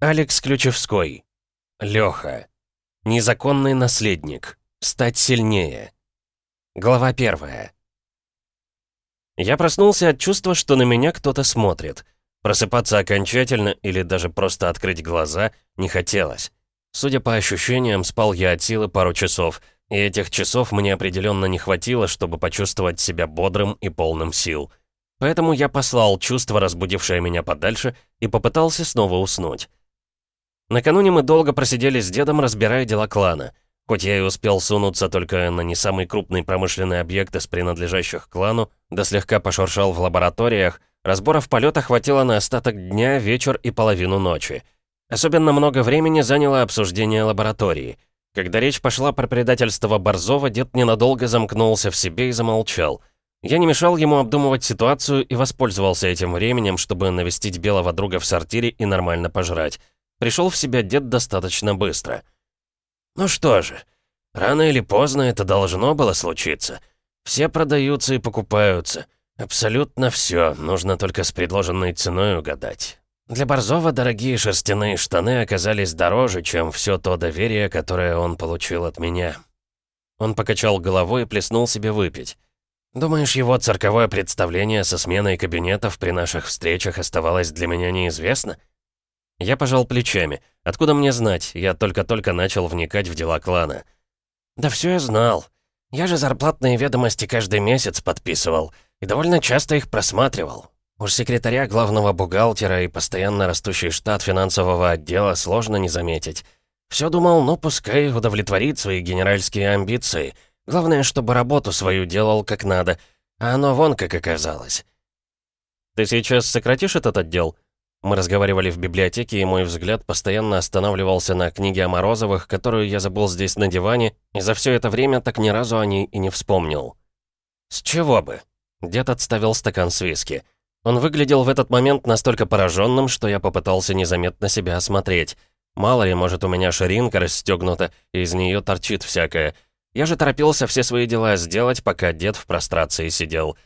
Алекс Ключевской. Лёха. Незаконный наследник. Стать сильнее. Глава первая. Я проснулся от чувства, что на меня кто-то смотрит. Просыпаться окончательно или даже просто открыть глаза не хотелось. Судя по ощущениям, спал я от силы пару часов, и этих часов мне определенно не хватило, чтобы почувствовать себя бодрым и полным сил. Поэтому я послал чувство, разбудившее меня подальше, и попытался снова уснуть. Накануне мы долго просидели с дедом, разбирая дела клана. Хоть я и успел сунуться только на не самый крупный промышленный объект из принадлежащих клану, да слегка пошуршал в лабораториях, разборов полета хватило на остаток дня, вечер и половину ночи. Особенно много времени заняло обсуждение лаборатории. Когда речь пошла про предательство Борзова, дед ненадолго замкнулся в себе и замолчал. Я не мешал ему обдумывать ситуацию и воспользовался этим временем, чтобы навестить белого друга в сортире и нормально пожрать. Пришел в себя дед достаточно быстро. «Ну что же, рано или поздно это должно было случиться. Все продаются и покупаются. Абсолютно все, нужно только с предложенной ценой угадать. Для Борзова дорогие шерстяные штаны оказались дороже, чем все то доверие, которое он получил от меня». Он покачал головой и плеснул себе выпить. «Думаешь, его цирковое представление со сменой кабинетов при наших встречах оставалось для меня неизвестно?» Я пожал плечами. Откуда мне знать? Я только-только начал вникать в дела клана. Да все я знал. Я же зарплатные ведомости каждый месяц подписывал. И довольно часто их просматривал. Уж секретаря главного бухгалтера и постоянно растущий штат финансового отдела сложно не заметить. Все думал, ну пускай удовлетворит свои генеральские амбиции. Главное, чтобы работу свою делал как надо. А оно вон как оказалось. «Ты сейчас сократишь этот отдел?» Мы разговаривали в библиотеке, и мой взгляд постоянно останавливался на книге о Морозовых, которую я забыл здесь на диване, и за все это время так ни разу о ней и не вспомнил. «С чего бы?» Дед отставил стакан с виски. Он выглядел в этот момент настолько пораженным, что я попытался незаметно себя осмотреть. Мало ли, может, у меня ширинка расстегнута, и из нее торчит всякое. Я же торопился все свои дела сделать, пока дед в прострации сидел.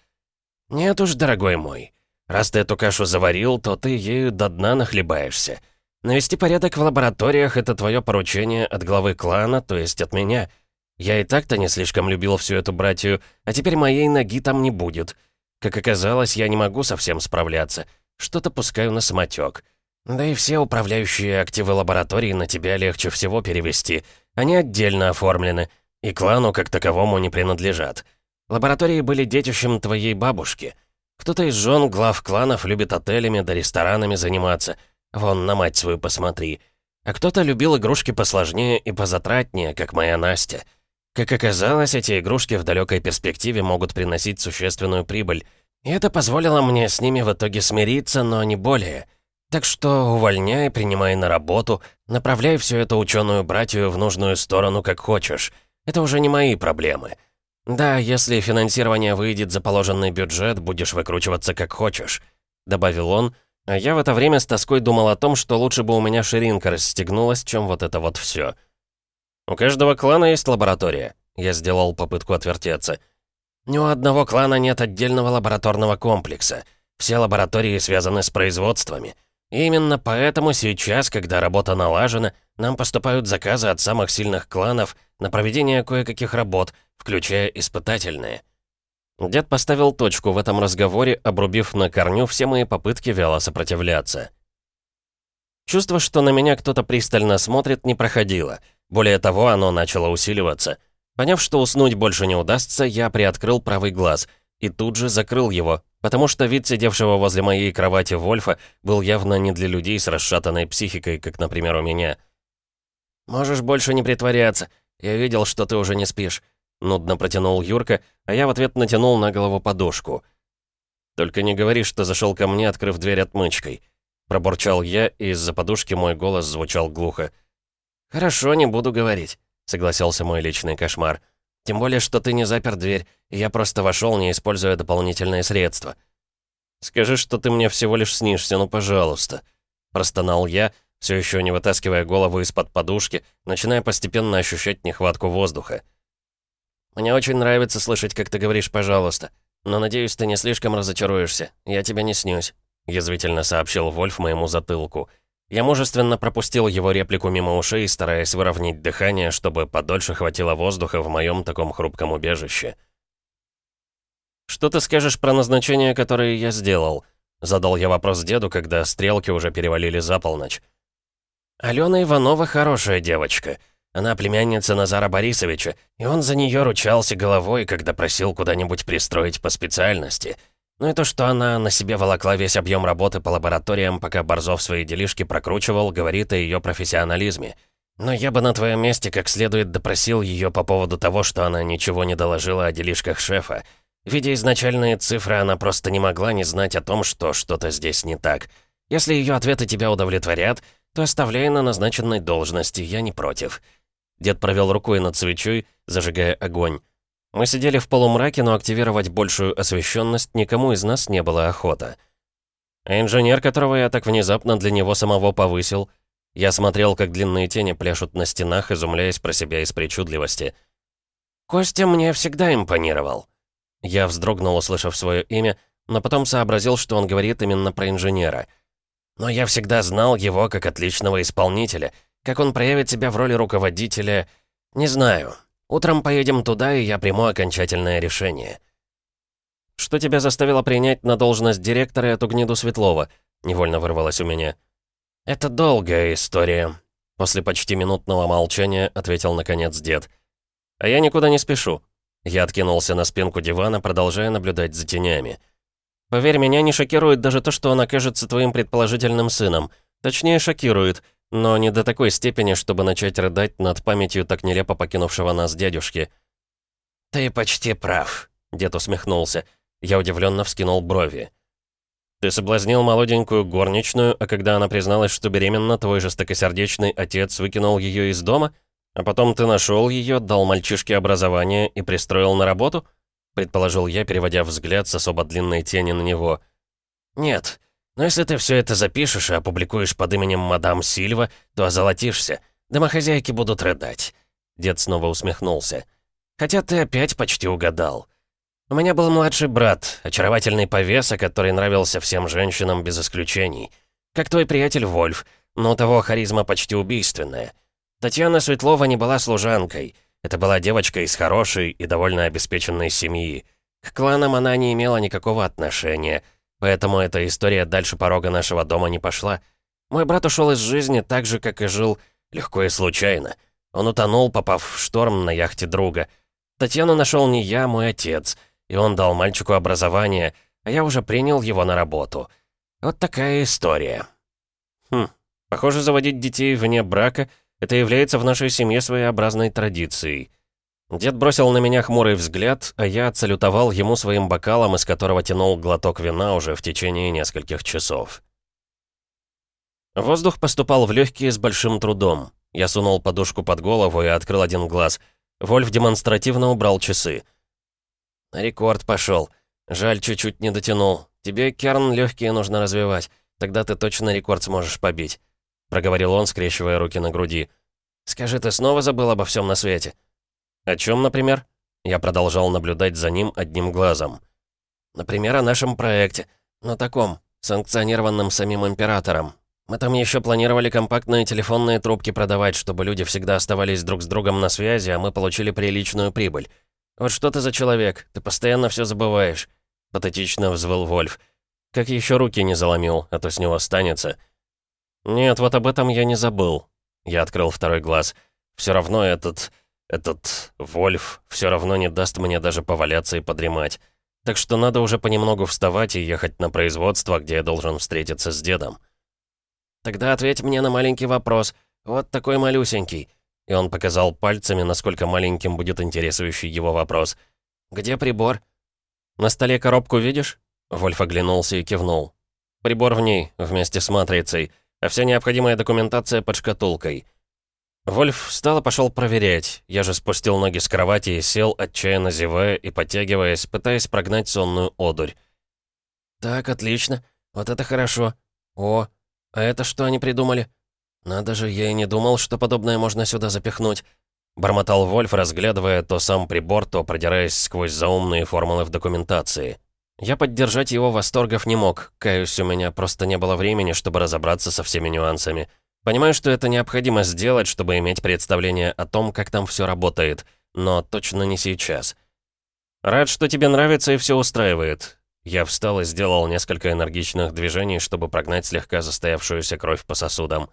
«Нет уж, дорогой мой, Раз ты эту кашу заварил, то ты ею до дна нахлебаешься. Навести порядок в лабораториях — это твое поручение от главы клана, то есть от меня. Я и так-то не слишком любил всю эту братью, а теперь моей ноги там не будет. Как оказалось, я не могу совсем справляться. Что-то пускаю на самотек. Да и все управляющие активы лаборатории на тебя легче всего перевести. Они отдельно оформлены, и клану как таковому не принадлежат. Лаборатории были детищем твоей бабушки — кто-то из жен глав кланов любит отелями да ресторанами заниматься. Вон, на мать свою посмотри. А кто-то любил игрушки посложнее и позатратнее, как моя Настя. Как оказалось, эти игрушки в далекой перспективе могут приносить существенную прибыль. И это позволило мне с ними в итоге смириться, но не более. Так что увольняй, принимай на работу, направляй всю эту ученую братью в нужную сторону, как хочешь. Это уже не мои проблемы. «Да, если финансирование выйдет за положенный бюджет, будешь выкручиваться как хочешь», — добавил он, а я в это время с тоской думал о том, что лучше бы у меня ширинка расстегнулась, чем вот это вот все. «У каждого клана есть лаборатория», — я сделал попытку отвертеться. «Ни у одного клана нет отдельного лабораторного комплекса. Все лаборатории связаны с производствами. Именно поэтому сейчас, когда работа налажена, нам поступают заказы от самых сильных кланов на проведение кое-каких работ — включая испытательные. Дед поставил точку в этом разговоре, обрубив на корню все мои попытки вяло сопротивляться. Чувство, что на меня кто-то пристально смотрит, не проходило. Более того, оно начало усиливаться. Поняв, что уснуть больше не удастся, я приоткрыл правый глаз и тут же закрыл его, потому что вид сидевшего возле моей кровати Вольфа был явно не для людей с расшатанной психикой, как, например, у меня. «Можешь больше не притворяться. Я видел, что ты уже не спишь. Нудно протянул Юрка, а я в ответ натянул на голову подушку. «Только не говори, что зашел ко мне, открыв дверь отмычкой». Пробурчал я, и из-за подушки мой голос звучал глухо. «Хорошо, не буду говорить», — согласился мой личный кошмар. «Тем более, что ты не запер дверь, и я просто вошел, не используя дополнительные средства». «Скажи, что ты мне всего лишь снишься, ну пожалуйста», — простонал я, все еще не вытаскивая голову из-под подушки, начиная постепенно ощущать нехватку воздуха. «Мне очень нравится слышать, как ты говоришь «пожалуйста». Но, надеюсь, ты не слишком разочаруешься. Я тебя не снюсь», — язвительно сообщил Вольф моему затылку. Я мужественно пропустил его реплику мимо ушей, стараясь выровнять дыхание, чтобы подольше хватило воздуха в моем таком хрупком убежище. «Что ты скажешь про назначение, которое я сделал?» Задал я вопрос деду, когда стрелки уже перевалили за полночь. «Алена Иванова хорошая девочка. Она племянница Назара Борисовича, и он за нее ручался головой, когда просил куда-нибудь пристроить по специальности. Ну и то, что она на себе волокла весь объем работы по лабораториям, пока Борзов свои делишки прокручивал, говорит о ее профессионализме. Но я бы на твоем месте как следует допросил ее по поводу того, что она ничего не доложила о делишках шефа. Видя изначальные цифры, она просто не могла не знать о том, что что-то здесь не так. Если ее ответы тебя удовлетворят, то оставляй на назначенной должности, я не против». Дед провел рукой над свечой, зажигая огонь. Мы сидели в полумраке, но активировать большую освещенность никому из нас не было охота. А инженер, которого я так внезапно для него самого повысил, я смотрел, как длинные тени пляшут на стенах, изумляясь про себя из причудливости. «Костя мне всегда импонировал». Я вздрогнул, услышав свое имя, но потом сообразил, что он говорит именно про инженера. Но я всегда знал его как отличного исполнителя. Как он проявит себя в роли руководителя, не знаю. Утром поедем туда, и я приму окончательное решение. «Что тебя заставило принять на должность директора эту гниду Светлова?» — невольно вырвалось у меня. «Это долгая история», — после почти минутного молчания ответил наконец дед. «А я никуда не спешу». Я откинулся на спинку дивана, продолжая наблюдать за тенями. Поверь, меня не шокирует даже то, что он окажется твоим предположительным сыном. Точнее, шокирует, но не до такой степени, чтобы начать рыдать над памятью так нелепо покинувшего нас дядюшки. «Ты почти прав», — дед усмехнулся. Я удивленно вскинул брови. «Ты соблазнил молоденькую горничную, а когда она призналась, что беременна, твой жестокосердечный отец выкинул ее из дома? А потом ты нашел ее, дал мальчишке образование и пристроил на работу?» предположил я, переводя взгляд с особо длинной тени на него. «Нет, но если ты все это запишешь и опубликуешь под именем мадам Сильва, то озолотишься. Домохозяйки будут рыдать». Дед снова усмехнулся. «Хотя ты опять почти угадал. У меня был младший брат, очаровательный повеса, который нравился всем женщинам без исключений. Как твой приятель Вольф, но у того харизма почти убийственная. Татьяна Светлова не была служанкой». Это была девочка из хорошей и довольно обеспеченной семьи. К кланам она не имела никакого отношения, поэтому эта история дальше порога нашего дома не пошла. Мой брат ушел из жизни так же, как и жил, легко и случайно. Он утонул, попав в шторм на яхте друга. Татьяну нашел не я, а мой отец, и он дал мальчику образование, а я уже принял его на работу. Вот такая история. Хм, похоже, заводить детей вне брака — это является в нашей семье своеобразной традицией. Дед бросил на меня хмурый взгляд, а я отсалютовал ему своим бокалом, из которого тянул глоток вина уже в течение нескольких часов. Воздух поступал в легкие с большим трудом. Я сунул подушку под голову и открыл один глаз. Вольф демонстративно убрал часы. «Рекорд пошел. Жаль, чуть-чуть не дотянул. Тебе, Керн, легкие нужно развивать. Тогда ты точно рекорд сможешь побить». — проговорил он, скрещивая руки на груди. «Скажи, ты снова забыл обо всем на свете?» «О чем, например?» Я продолжал наблюдать за ним одним глазом. «Например, о нашем проекте. На таком, санкционированном самим императором. Мы там еще планировали компактные телефонные трубки продавать, чтобы люди всегда оставались друг с другом на связи, а мы получили приличную прибыль. Вот что ты за человек? Ты постоянно все забываешь», — патетично взвыл Вольф. «Как еще руки не заломил, а то с него останется». «Нет, вот об этом я не забыл». Я открыл второй глаз. «Все равно этот... этот... Вольф все равно не даст мне даже поваляться и подремать. Так что надо уже понемногу вставать и ехать на производство, где я должен встретиться с дедом». «Тогда ответь мне на маленький вопрос. Вот такой малюсенький». И он показал пальцами, насколько маленьким будет интересующий его вопрос. «Где прибор?» «На столе коробку видишь?» Вольф оглянулся и кивнул. «Прибор в ней, вместе с матрицей а вся необходимая документация под шкатулкой. Вольф встал и пошел проверять. Я же спустил ноги с кровати и сел, отчаянно зевая и подтягиваясь, пытаясь прогнать сонную одурь. «Так, отлично. Вот это хорошо. О, а это что они придумали? Надо же, я и не думал, что подобное можно сюда запихнуть». Бормотал Вольф, разглядывая то сам прибор, то продираясь сквозь заумные формулы в документации. Я поддержать его восторгов не мог, каюсь, у меня просто не было времени, чтобы разобраться со всеми нюансами. Понимаю, что это необходимо сделать, чтобы иметь представление о том, как там все работает, но точно не сейчас. Рад, что тебе нравится и все устраивает. Я встал и сделал несколько энергичных движений, чтобы прогнать слегка застоявшуюся кровь по сосудам.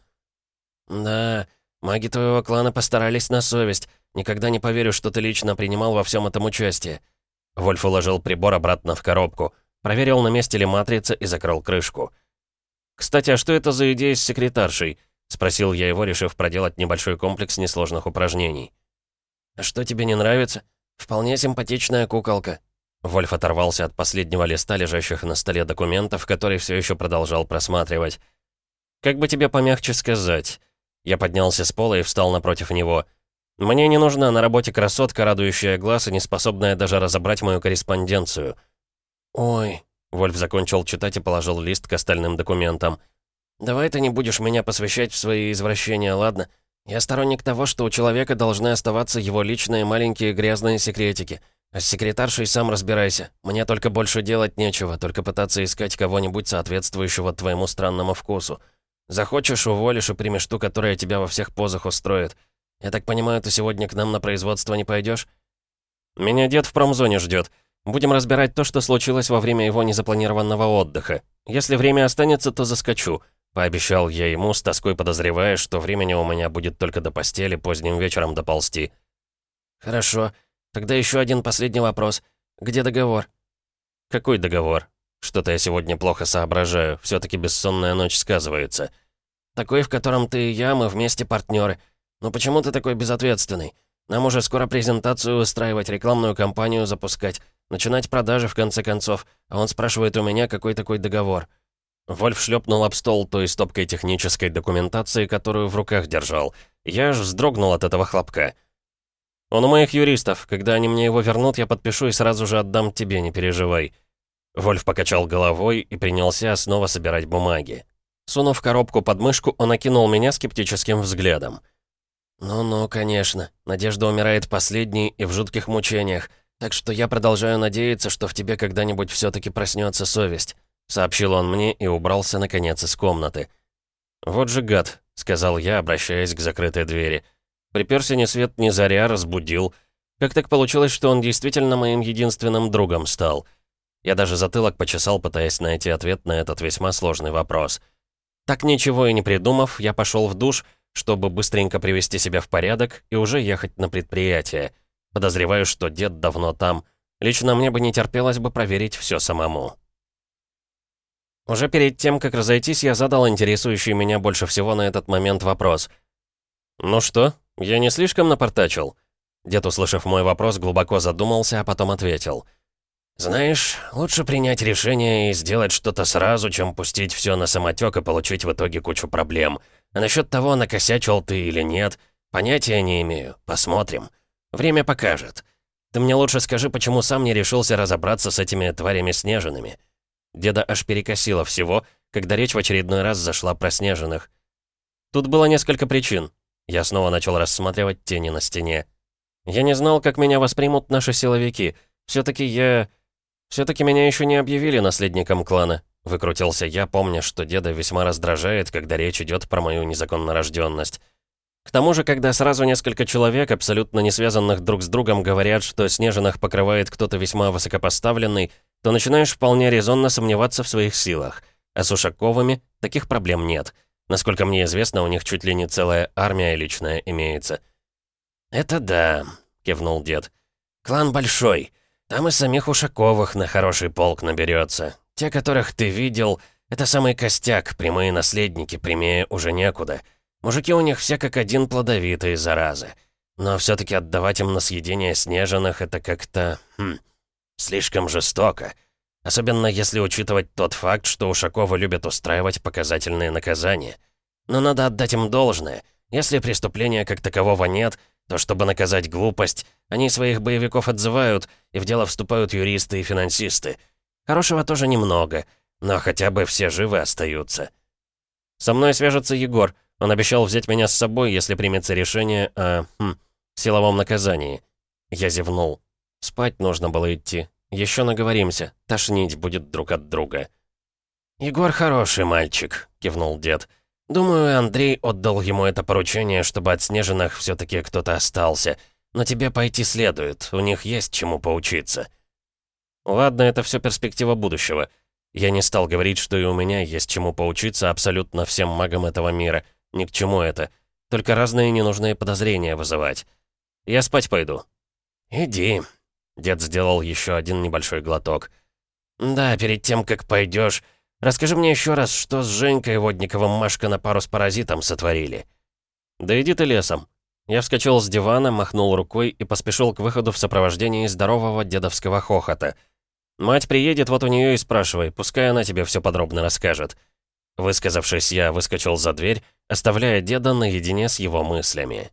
«Да, маги твоего клана постарались на совесть. Никогда не поверю, что ты лично принимал во всем этом участие». Вольф уложил прибор обратно в коробку, проверил, на месте ли матрица и закрыл крышку. «Кстати, а что это за идея с секретаршей?» — спросил я его, решив проделать небольшой комплекс несложных упражнений. «А что тебе не нравится? Вполне симпатичная куколка». Вольф оторвался от последнего листа, лежащих на столе документов, который все еще продолжал просматривать. «Как бы тебе помягче сказать?» Я поднялся с пола и встал напротив него. «Мне не нужна на работе красотка, радующая глаз и не способная даже разобрать мою корреспонденцию». «Ой», — Вольф закончил читать и положил лист к остальным документам. «Давай ты не будешь меня посвящать в свои извращения, ладно? Я сторонник того, что у человека должны оставаться его личные маленькие грязные секретики. А с секретаршей сам разбирайся. Мне только больше делать нечего, только пытаться искать кого-нибудь соответствующего твоему странному вкусу. Захочешь, уволишь и примешь ту, которая тебя во всех позах устроит. Я так понимаю, ты сегодня к нам на производство не пойдешь? Меня дед в промзоне ждет. Будем разбирать то, что случилось во время его незапланированного отдыха. Если время останется, то заскочу. Пообещал я ему, с тоской подозревая, что времени у меня будет только до постели поздним вечером доползти. «Хорошо. Тогда еще один последний вопрос. Где договор?» «Какой договор? Что-то я сегодня плохо соображаю. все таки бессонная ночь сказывается». «Такой, в котором ты и я, мы вместе партнеры. Но почему ты такой безответственный? Нам уже скоро презентацию устраивать, рекламную кампанию запускать, начинать продажи, в конце концов. А он спрашивает у меня, какой такой договор». Вольф шлепнул об стол той стопкой технической документации, которую в руках держал. Я аж вздрогнул от этого хлопка. «Он у моих юристов. Когда они мне его вернут, я подпишу и сразу же отдам тебе, не переживай». Вольф покачал головой и принялся снова собирать бумаги. Сунув коробку под мышку, он окинул меня скептическим взглядом. «Ну-ну, конечно. Надежда умирает последней и в жутких мучениях. Так что я продолжаю надеяться, что в тебе когда-нибудь все таки проснется совесть. — сообщил он мне и убрался, наконец, из комнаты. «Вот же гад», — сказал я, обращаясь к закрытой двери. Приперся ни свет ни заря, разбудил. Как так получилось, что он действительно моим единственным другом стал? Я даже затылок почесал, пытаясь найти ответ на этот весьма сложный вопрос. Так ничего и не придумав, я пошел в душ, чтобы быстренько привести себя в порядок и уже ехать на предприятие. Подозреваю, что дед давно там. Лично мне бы не терпелось бы проверить все самому. Уже перед тем, как разойтись, я задал интересующий меня больше всего на этот момент вопрос. «Ну что, я не слишком напортачил?» Дед, услышав мой вопрос, глубоко задумался, а потом ответил. «Знаешь, лучше принять решение и сделать что-то сразу, чем пустить все на самотек и получить в итоге кучу проблем. А насчет того, накосячил ты или нет, понятия не имею. Посмотрим. Время покажет. Ты мне лучше скажи, почему сам не решился разобраться с этими тварями снежными?» Деда аж перекосило всего, когда речь в очередной раз зашла про снежных. Тут было несколько причин. Я снова начал рассматривать тени на стене. Я не знал, как меня воспримут наши силовики. Все-таки я... Все-таки меня еще не объявили наследником клана. Выкрутился я, помня, что деда весьма раздражает, когда речь идет про мою незаконнорожденность. К тому же, когда сразу несколько человек, абсолютно не связанных друг с другом, говорят, что Снежинах покрывает кто-то весьма высокопоставленный, то начинаешь вполне резонно сомневаться в своих силах. А с Ушаковыми таких проблем нет. Насколько мне известно, у них чуть ли не целая армия личная имеется. «Это да», — кивнул дед. «Клан большой. Там и самих Ушаковых на хороший полк наберется. Те, которых ты видел, это самый костяк, прямые наследники, прямее уже некуда. Мужики у них все как один плодовитые, заразы. Но все таки отдавать им на съедение снежных — это как-то... Хм, Слишком жестоко. Особенно если учитывать тот факт, что Ушакова любят устраивать показательные наказания. Но надо отдать им должное. Если преступления как такового нет, то чтобы наказать глупость, они своих боевиков отзывают, и в дело вступают юристы и финансисты. Хорошего тоже немного, но хотя бы все живы остаются. Со мной свяжется Егор. Он обещал взять меня с собой, если примется решение о... Хм, силовом наказании. Я зевнул. Спать нужно было идти. Еще наговоримся, тошнить будет друг от друга». «Егор хороший мальчик», — кивнул дед. «Думаю, Андрей отдал ему это поручение, чтобы от Снежинах все таки кто-то остался. Но тебе пойти следует, у них есть чему поучиться». «Ладно, это все перспектива будущего. Я не стал говорить, что и у меня есть чему поучиться абсолютно всем магам этого мира. Ни к чему это. Только разные ненужные подозрения вызывать. Я спать пойду». «Иди». Дед сделал еще один небольшой глоток. «Да, перед тем, как пойдешь, расскажи мне еще раз, что с Женькой Водниковым Машка на пару с паразитом сотворили». «Да иди ты лесом». Я вскочил с дивана, махнул рукой и поспешил к выходу в сопровождении здорового дедовского хохота — «Мать приедет, вот у нее и спрашивай, пускай она тебе все подробно расскажет». Высказавшись, я выскочил за дверь, оставляя деда наедине с его мыслями.